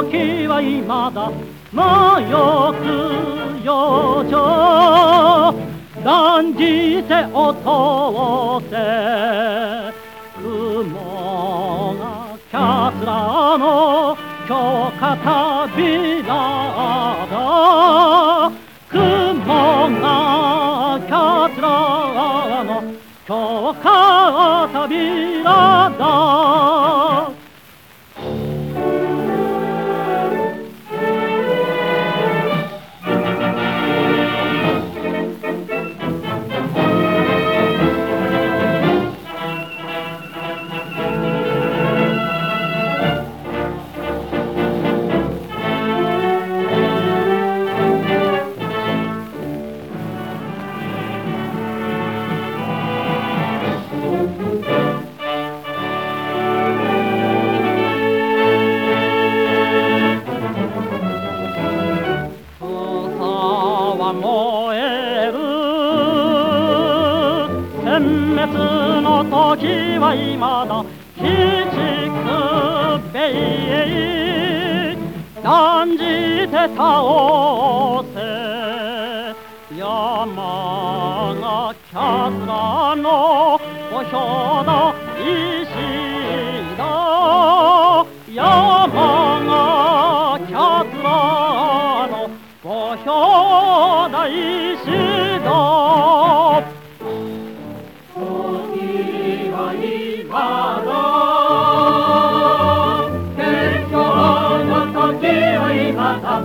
時は今だ迷くよ情断じて落とせ。雲がキャスラの今日片びらだ雲がキャスラの今日片びらだ燃える。殲滅の時は今だ。鬼畜米。断じて倒せ。山がキャスラの墓標の石だ山がキャスラご兄弟指導時はのは